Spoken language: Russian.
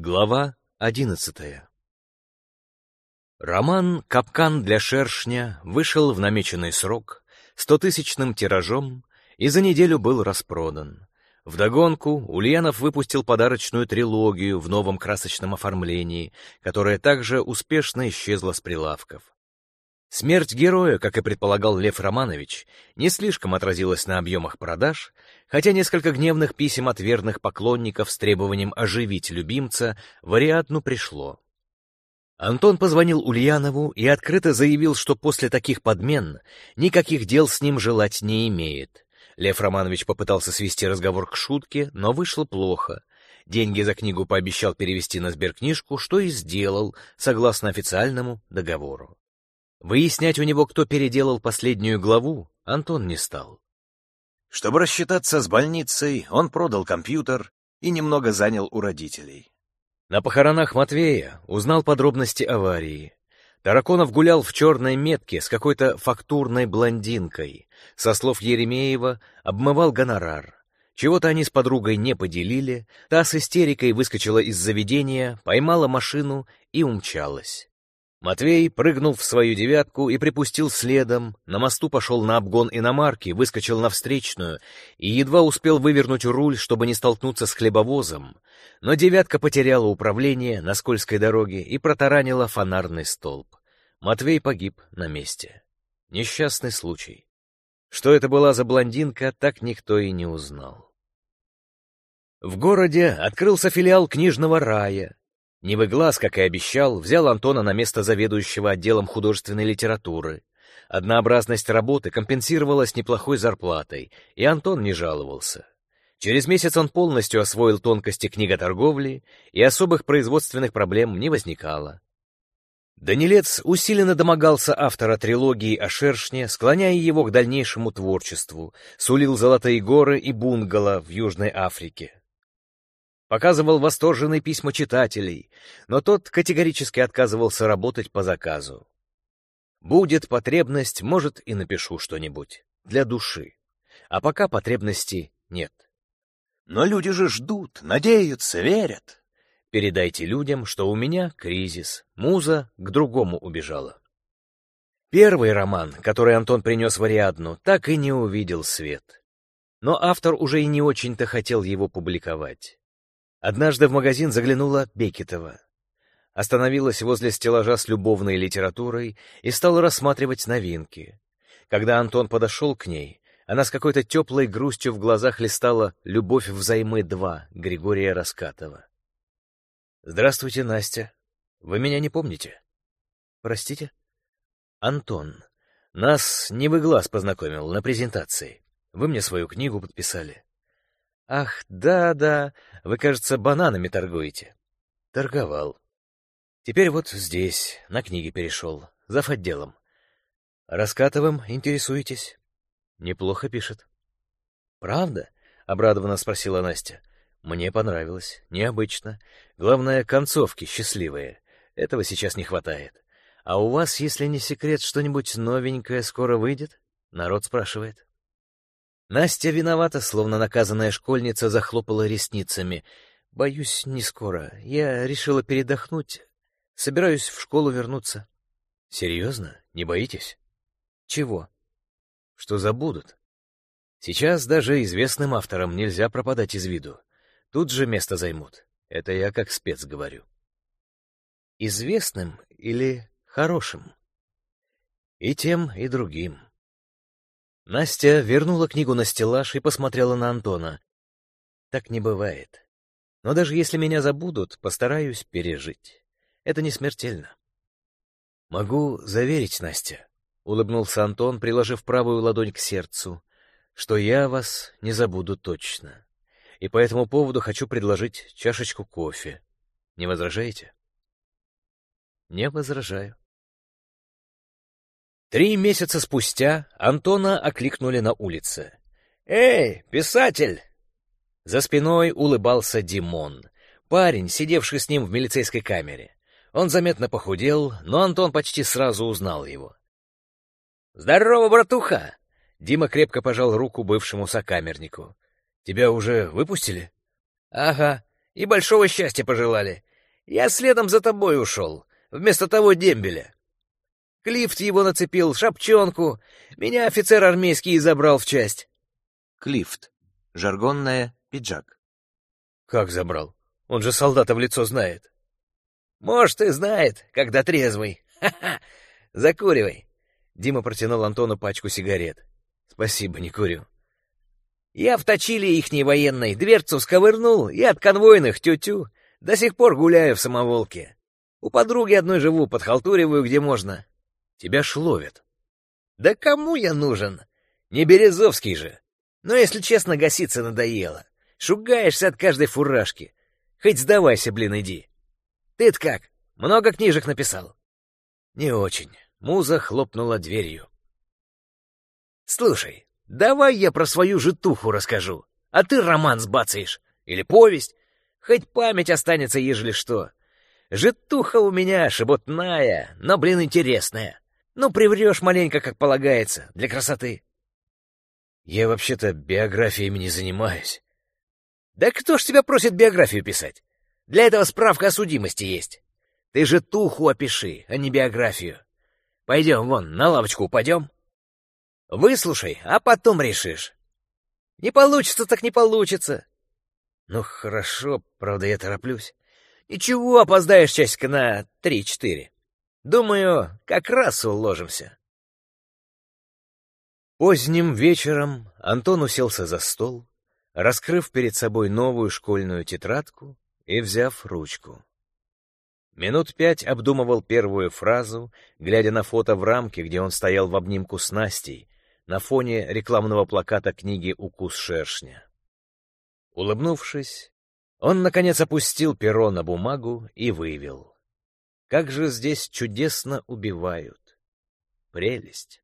Глава одиннадцатая Роман «Капкан для шершня» вышел в намеченный срок стотысячным тиражом и за неделю был распродан. Вдогонку Ульянов выпустил подарочную трилогию в новом красочном оформлении, которая также успешно исчезла с прилавков. Смерть героя, как и предполагал Лев Романович, не слишком отразилась на объемах продаж, хотя несколько гневных писем от верных поклонников с требованием оживить любимца в пришло. Антон позвонил Ульянову и открыто заявил, что после таких подмен никаких дел с ним желать не имеет. Лев Романович попытался свести разговор к шутке, но вышло плохо. Деньги за книгу пообещал перевести на сберкнижку, что и сделал, согласно официальному договору. Выяснять у него, кто переделал последнюю главу, Антон не стал. Чтобы рассчитаться с больницей, он продал компьютер и немного занял у родителей. На похоронах Матвея узнал подробности аварии. Тараконов гулял в черной метке с какой-то фактурной блондинкой. Со слов Еремеева, обмывал гонорар. Чего-то они с подругой не поделили, та с истерикой выскочила из заведения, поймала машину и умчалась. Матвей прыгнул в свою девятку и припустил следом, на мосту пошел на обгон иномарки, выскочил на встречную и едва успел вывернуть руль, чтобы не столкнуться с хлебовозом, но девятка потеряла управление на скользкой дороге и протаранила фонарный столб. Матвей погиб на месте. Несчастный случай. Что это была за блондинка, так никто и не узнал. В городе открылся филиал книжного рая, Невыглаз, как и обещал, взял Антона на место заведующего отделом художественной литературы. Однообразность работы компенсировалась неплохой зарплатой, и Антон не жаловался. Через месяц он полностью освоил тонкости книготорговли, и особых производственных проблем не возникало. Данилец усиленно домогался автора трилогии о шершне, склоняя его к дальнейшему творчеству, сулил золотые горы и бунгало в Южной Африке показывал восторженные письма читателей, но тот категорически отказывался работать по заказу. Будет потребность, может, и напишу что-нибудь для души. А пока потребности нет. Но люди же ждут, надеются, верят. Передайте людям, что у меня кризис. Муза к другому убежала. Первый роман, который Антон принес в Ариадну, так и не увидел свет. Но автор уже и не очень-то хотел его публиковать. Однажды в магазин заглянула Бекетова. Остановилась возле стеллажа с любовной литературой и стала рассматривать новинки. Когда Антон подошел к ней, она с какой-то теплой грустью в глазах листала «Любовь взаймы 2» Григория Раскатова. «Здравствуйте, Настя. Вы меня не помните?» «Простите?» «Антон. Нас не вы глаз познакомил на презентации. Вы мне свою книгу подписали. «Ах, да-да, вы, кажется, бананами торгуете». «Торговал. Теперь вот здесь, на книге перешел, зав. отделом. Раскатовым интересуетесь?» «Неплохо пишет». «Правда?» — обрадованно спросила Настя. «Мне понравилось. Необычно. Главное, концовки счастливые. Этого сейчас не хватает. А у вас, если не секрет, что-нибудь новенькое скоро выйдет?» Народ спрашивает. Настя виновата, словно наказанная школьница, захлопала ресницами. «Боюсь, не скоро. Я решила передохнуть. Собираюсь в школу вернуться». «Серьезно? Не боитесь?» «Чего?» «Что забудут. Сейчас даже известным авторам нельзя пропадать из виду. Тут же место займут. Это я как спец говорю». «Известным или хорошим?» «И тем, и другим». Настя вернула книгу на стеллаж и посмотрела на Антона. Так не бывает. Но даже если меня забудут, постараюсь пережить. Это не смертельно. Могу заверить, Настя, улыбнулся Антон, приложив правую ладонь к сердцу, что я вас не забуду точно. И по этому поводу хочу предложить чашечку кофе. Не возражаете? Не возражаю. Три месяца спустя Антона окликнули на улице. «Эй, писатель!» За спиной улыбался Димон, парень, сидевший с ним в милицейской камере. Он заметно похудел, но Антон почти сразу узнал его. «Здорово, братуха!» Дима крепко пожал руку бывшему сокамернику. «Тебя уже выпустили?» «Ага, и большого счастья пожелали. Я следом за тобой ушел, вместо того дембеля. Клифт его нацепил, шапчонку. Меня офицер армейский забрал в часть. Клифт. Жаргонное пиджак. Как забрал? Он же солдата в лицо знает. Может, и знает, когда трезвый. Ха-ха. Закуривай. Дима протянул Антону пачку сигарет. Спасибо, не курю. Я в точиле ихней военной дверцу сковырнул и от конвойных тю-тю до сих пор гуляю в самоволке. У подруги одной живу, подхалтуриваю, где можно. Тебя ж ловят. Да кому я нужен? Не Березовский же. Но, если честно, гаситься надоело. Шугаешься от каждой фуражки. Хоть сдавайся, блин, иди. Ты-то как? Много книжек написал? Не очень. Муза хлопнула дверью. Слушай, давай я про свою житуху расскажу, а ты роман сбацаешь. Или повесть. Хоть память останется, ежели что. Житуха у меня шебутная, но, блин, интересная. Ну, приврешь маленько, как полагается, для красоты. Я вообще-то биографиями не занимаюсь. Да кто ж тебя просит биографию писать? Для этого справка о судимости есть. Ты же туху опиши, а не биографию. Пойдем вон, на лавочку упадем. Выслушай, а потом решишь. Не получится, так не получится. Ну, хорошо, правда, я тороплюсь. Ничего, опоздаешь часика на три-четыре. Думаю, как раз уложимся. Поздним вечером Антон уселся за стол, раскрыв перед собой новую школьную тетрадку и взяв ручку. Минут пять обдумывал первую фразу, глядя на фото в рамке, где он стоял в обнимку с Настей, на фоне рекламного плаката книги «Укус шершня». Улыбнувшись, он, наконец, опустил перо на бумагу и вывел. Как же здесь чудесно убивают. Прелесть.